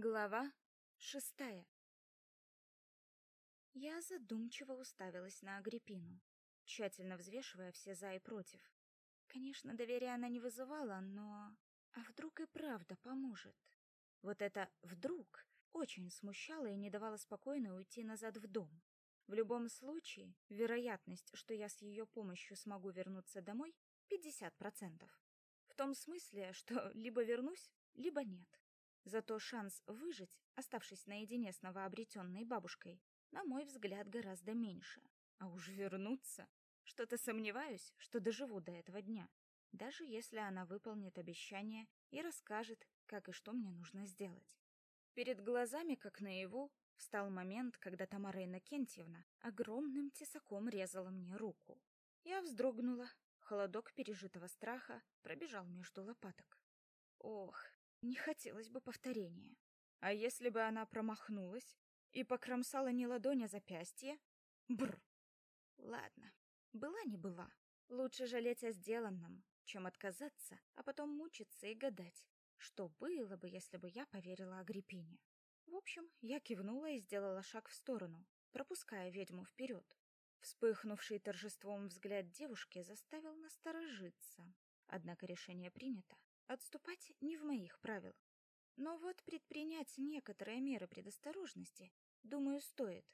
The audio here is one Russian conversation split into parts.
Глава шестая Я задумчиво уставилась на Агриппину, тщательно взвешивая все за и против. Конечно, доверия она не вызывала, но... А вдруг и правда поможет? Вот это «вдруг» очень смущало и не давало спокойно уйти назад в дом. В любом случае, вероятность, что я с ее помощью смогу вернуться домой, 50%. В том смысле, что либо вернусь, либо нет. Зато шанс выжить, оставшись наедине с новообретенной бабушкой, на мой взгляд, гораздо меньше. А уж вернуться? Что-то сомневаюсь, что доживу до этого дня. Даже если она выполнит обещание и расскажет, как и что мне нужно сделать. Перед глазами, как наяву, встал момент, когда Тамара Иннокентьевна огромным тесаком резала мне руку. Я вздрогнула, холодок пережитого страха пробежал между лопаток. Ох, не хотелось бы повторения. А если бы она промахнулась и покромсала не ладонь, а запястье? Бр. Ладно, была не была. Лучше жалеть о сделанном, чем отказаться, а потом мучиться и гадать, что было бы, если бы я поверила Агриппине. В общем, я кивнула и сделала шаг в сторону, пропуская ведьму вперед. Вспыхнувший торжеством взгляд девушки заставил насторожиться. Однако решение принято. Отступать не в моих правилах. Но вот предпринять некоторые меры предосторожности, думаю, стоит.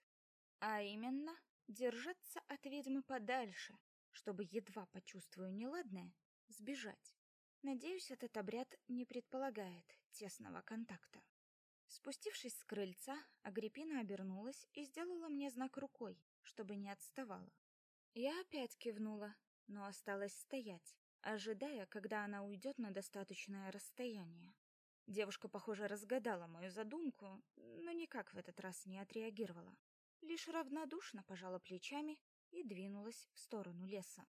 А именно, держаться от ведьмы подальше, чтобы, едва почувствую неладное, сбежать. Надеюсь, этот обряд не предполагает тесного контакта. Спустившись с крыльца, Агриппина обернулась и сделала мне знак рукой, чтобы не отставала. Я опять кивнула, но осталась стоять, ожидая, когда она уйдет на достаточное расстояние. Девушка, похоже, разгадала мою задумку, но никак в этот раз не отреагировала. Лишь равнодушно пожала плечами и двинулась в сторону леса.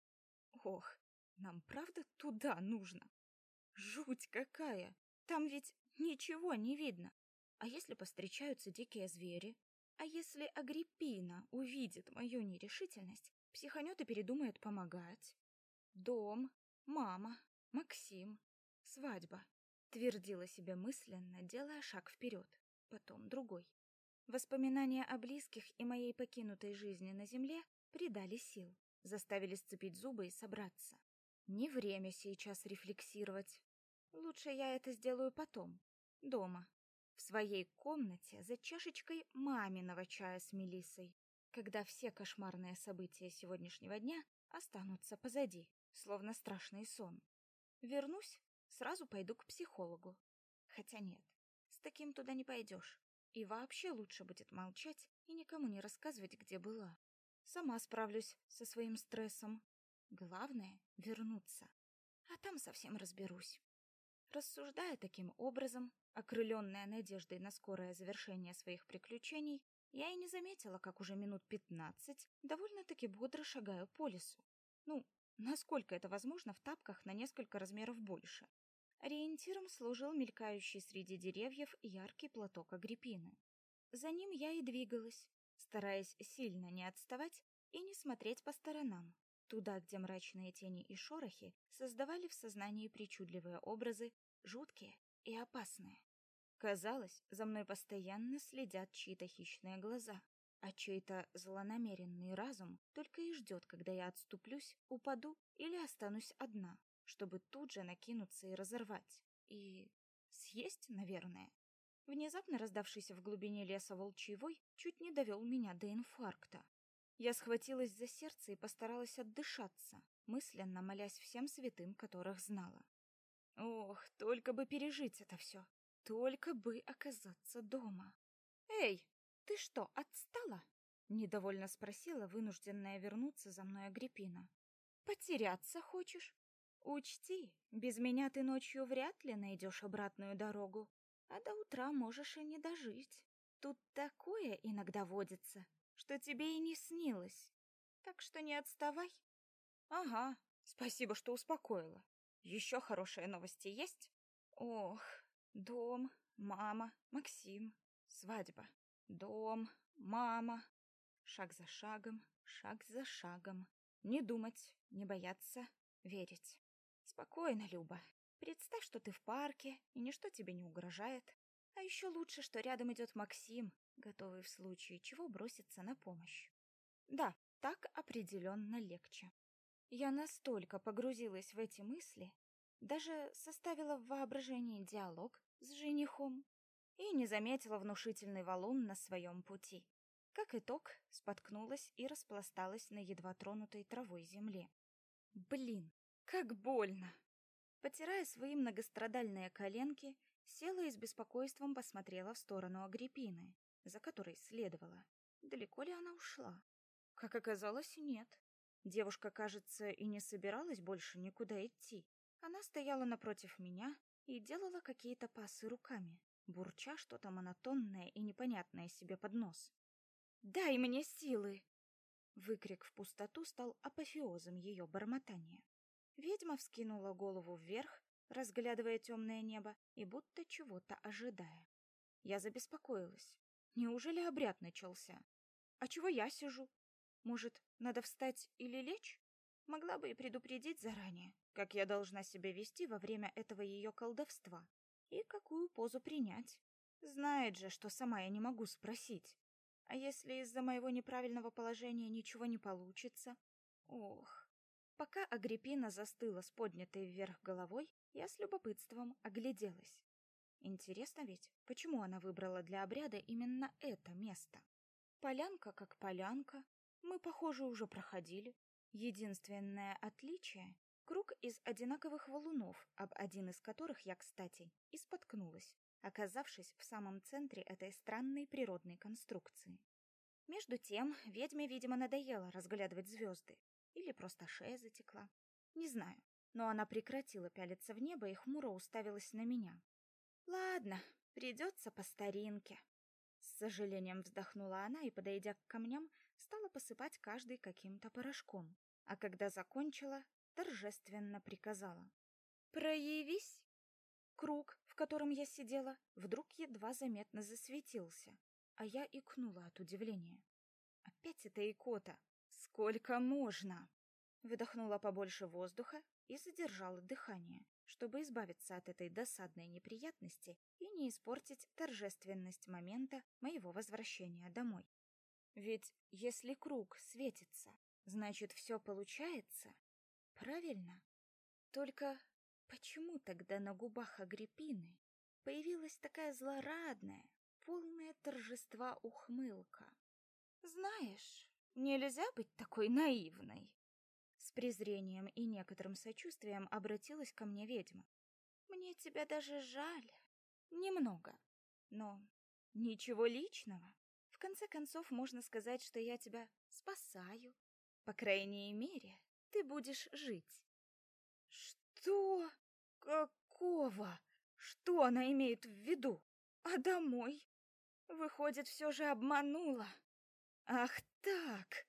Ох, нам правда туда нужно? Жуть какая! Там ведь ничего не видно. А если повстречаются дикие звери? А если Агриппина увидит мою нерешительность, психанет и передумает помогать? Дом, Мама, Максим, свадьба. Твердила себе мысленно, делая шаг вперед, потом другой. Воспоминания о близких и моей покинутой жизни на земле придали сил, заставили сцепить зубы и собраться. Не время сейчас рефлексировать. Лучше я это сделаю потом, дома, в своей комнате за чашечкой маминого чая с мелиссой, когда все кошмарные события сегодняшнего дня останутся позади словно страшный сон. Вернусь, сразу пойду к психологу. Хотя нет, с таким туда не пойдешь. И вообще лучше будет молчать и никому не рассказывать, где была. Сама справлюсь со своим стрессом. Главное — вернуться. А там совсем разберусь. Рассуждая таким образом, окрыленная надеждой на скорое завершение своих приключений, я и не заметила, как уже минут пятнадцать довольно-таки бодро шагаю по лесу. Ну, насколько это возможно в тапках на несколько размеров больше. Ориентиром служил мелькающий среди деревьев яркий платок Агриппины. За ним я и двигалась, стараясь сильно не отставать и не смотреть по сторонам, туда, где мрачные тени и шорохи создавали в сознании причудливые образы, жуткие и опасные. Казалось, за мной постоянно следят чьи-то хищные глаза а чей-то злонамеренный разум только и ждет, когда я отступлюсь, упаду или останусь одна, чтобы тут же накинуться и разорвать. И съесть, наверное. Внезапно раздавшийся в глубине леса волчий вой чуть не довел меня до инфаркта. Я схватилась за сердце и постаралась отдышаться, мысленно молясь всем святым, которых знала. Ох, только бы пережить это все, только бы оказаться дома. Эй, «Ты что, отстала?» — недовольно спросила вынужденная вернуться за мной Агриппина. «Потеряться хочешь? Учти, без меня ты ночью вряд ли найдешь обратную дорогу, а до утра можешь и не дожить. Тут такое иногда водится, что тебе и не снилось. Так что не отставай». «Ага, спасибо, что успокоила. Еще хорошие новости есть?» «Ох, дом, мама, Максим, свадьба. Дом, мама. Шаг за шагом, шаг за шагом. Не думать, не бояться, верить. Спокойно, Люба. Представь, что ты в парке, и ничто тебе не угрожает. А еще лучше, что рядом идет Максим, готовый в случае чего броситься на помощь. Да, так определенно легче. Я настолько погрузилась в эти мысли, даже составила в воображении диалог с женихом и не заметила внушительный валун на своем пути. Как итог, споткнулась и распласталась на едва тронутой травой земле. Блин, как больно! Потирая свои многострадальные коленки, села и с беспокойством посмотрела в сторону Агриппины, за которой следовала. Далеко ли она ушла? Как оказалось, нет. Девушка, кажется, и не собиралась больше никуда идти. Она стояла напротив меня и делала какие-то пасы руками, бурча что-то монотонное и непонятное себе под нос. «Дай мне силы!» Выкрик в пустоту стал апофеозом ее бормотания. Ведьма вскинула голову вверх, разглядывая темное небо и будто чего-то ожидая. Я забеспокоилась. Неужели обряд начался? А чего я сижу? Может, надо встать или лечь? Могла бы и предупредить заранее, как я должна себя вести во время этого ее колдовства и какую позу принять. Знает же, что сама я не могу спросить. А если из-за моего неправильного положения ничего не получится? Ох. Пока Агриппина застыла с поднятой вверх головой, я с любопытством огляделась. Интересно ведь, почему она выбрала для обряда именно это место? Полянка как полянка, мы, похоже, уже проходили. Единственное отличие — круг из одинаковых валунов, об один из которых я, кстати, и споткнулась, оказавшись в самом центре этой странной природной конструкции. Между тем, ведьме, видимо, надоело разглядывать звезды. Или просто шея затекла. Не знаю, но она прекратила пялиться в небо и хмуро уставилась на меня. «Ладно, придется по старинке». С сожалением вздохнула она и, подойдя к камням, стала посыпать каждый каким-то порошком, а когда закончила, торжественно приказала. «Проявись!» Круг, в котором я сидела, вдруг едва заметно засветился, а я икнула от удивления. «Опять эта икота! Сколько можно?» Выдохнула побольше воздуха и задержала дыхание, чтобы избавиться от этой досадной неприятности и не испортить торжественность момента моего возвращения домой. Ведь если круг светится, значит, все получается. Правильно? Только почему тогда на губах Агриппины появилась такая злорадная, полная торжества ухмылка? Знаешь, нельзя быть такой наивной. С презрением и некоторым сочувствием обратилась ко мне ведьма. Мне тебя даже жаль. Немного. Но ничего личного конце концов, можно сказать, что я тебя спасаю. По крайней мере, ты будешь жить. Что? Какого? Что она имеет в виду? А домой? Выходит, все же обманула. Ах так!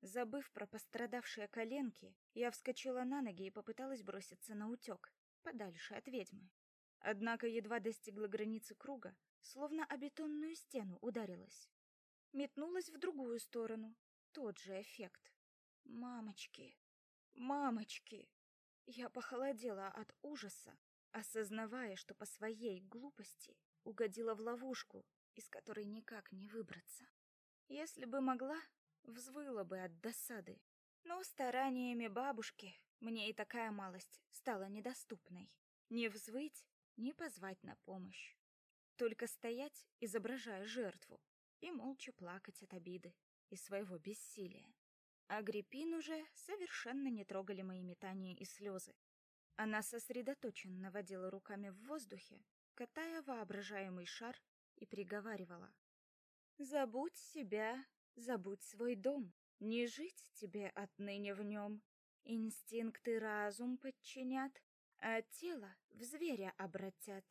Забыв про пострадавшие коленки, я вскочила на ноги и попыталась броситься на утек, подальше от ведьмы. Однако едва достигла границы круга, словно о бетонную стену ударилась. Метнулась в другую сторону. Тот же эффект. Мамочки, мамочки. Я похолодела от ужаса, осознавая, что по своей глупости угодила в ловушку, из которой никак не выбраться. Если бы могла, взвыла бы от досады. Но стараниями бабушки мне и такая малость стала недоступной. Не взвыть, не позвать на помощь. Только стоять, изображая жертву, и молча плакать от обиды и своего бессилия. Агриппин уже совершенно не трогали мои метания и слезы. Она сосредоточенно водила руками в воздухе, катая воображаемый шар и приговаривала. «Забудь себя, забудь свой дом, не жить тебе отныне в нем. Инстинкты разум подчинят, а тело в зверя обратят.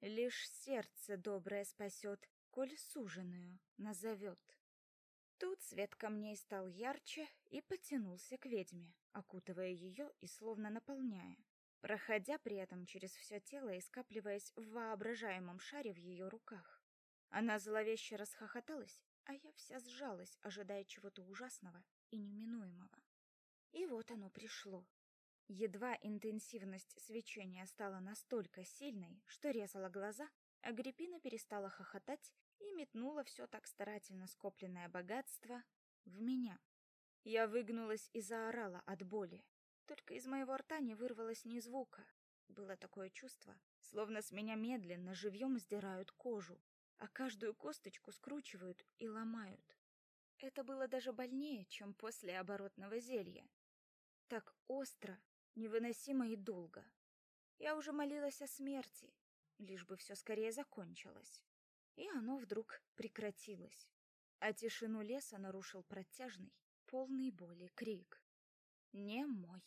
Лишь сердце доброе спасет, коль суженую назовет. Тут свет камней стал ярче и потянулся к ведьме, окутывая ее и словно наполняя, проходя при этом через все тело и скапливаясь в воображаемом шаре в ее руках. Она зловеще расхохоталась, а я вся сжалась, ожидая чего-то ужасного и неминуемого. И вот оно пришло. Едва интенсивность свечения стала настолько сильной, что резала глаза, Агриппина перестала хохотать и метнула все так старательно скопленное богатство в меня. Я выгнулась и заорала от боли. Только из моего рта не вырвалось ни звука. Было такое чувство, словно с меня медленно живьем сдирают кожу, а каждую косточку скручивают и ломают. Это было даже больнее, чем после оборотного зелья. Так остро, невыносимо и долго. Я уже молилась о смерти, лишь бы все скорее закончилось. И оно вдруг прекратилось. А тишину леса нарушил протяжный, полный боли крик. Не мой.